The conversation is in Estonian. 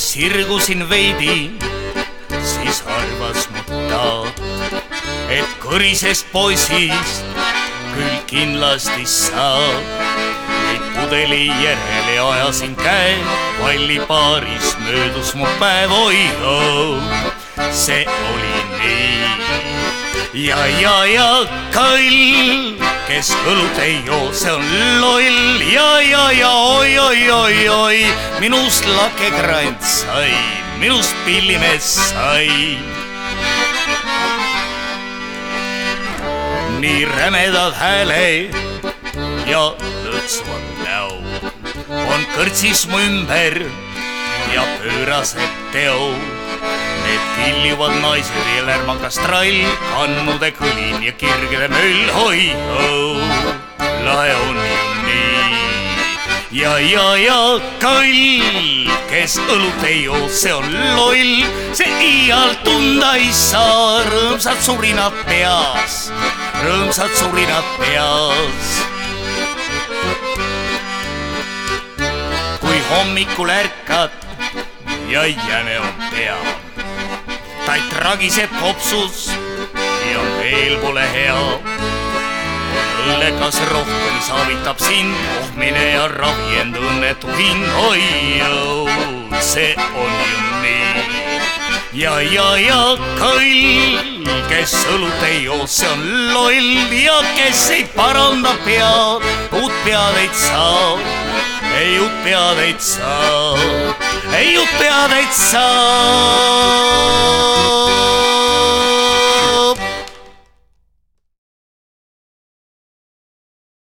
sirgusin veidi, siis arvas mu ta, et kõrisest poisist küll kindlasti saab. neid pudeli järele ajasin käe, pallipaaris möödus mu päev, oi-oo, see oli nii. ja, ja, ja kõll, kes õlut ei joo, see on loll ja, ja, ja oi-oi-oi-oi, minust lakekrant sai, minust pillimees sai nii rämedad hääled ja lõõtsuvad näo on kõrtsis mu ümber ja pöörased teo. Need kiljuvad naised ja lärmakas trall, kannude kõlin ja kirgede möll, oi-oo, lahe on ju nii. ja, ja, ja kall, kes õlut ei joo, see on loll, see iial tunda ei saa, rõõmsad surinad peas rõõmsad surinad peas. hommikul ärkad ja jäme on pea, ta tragiseb kopsus ja veel pole hea. on õllekas rohk, mis avitab sind, oh mine ja ravi end õnnetu hing, oi-oo, see on ju nii. ja, ja, ja kõll kes õlut ei joo, see on loll ja kes ei paranda pead, uut pead ei saa, ei uut pead ei saa, ei uut pead ei saa.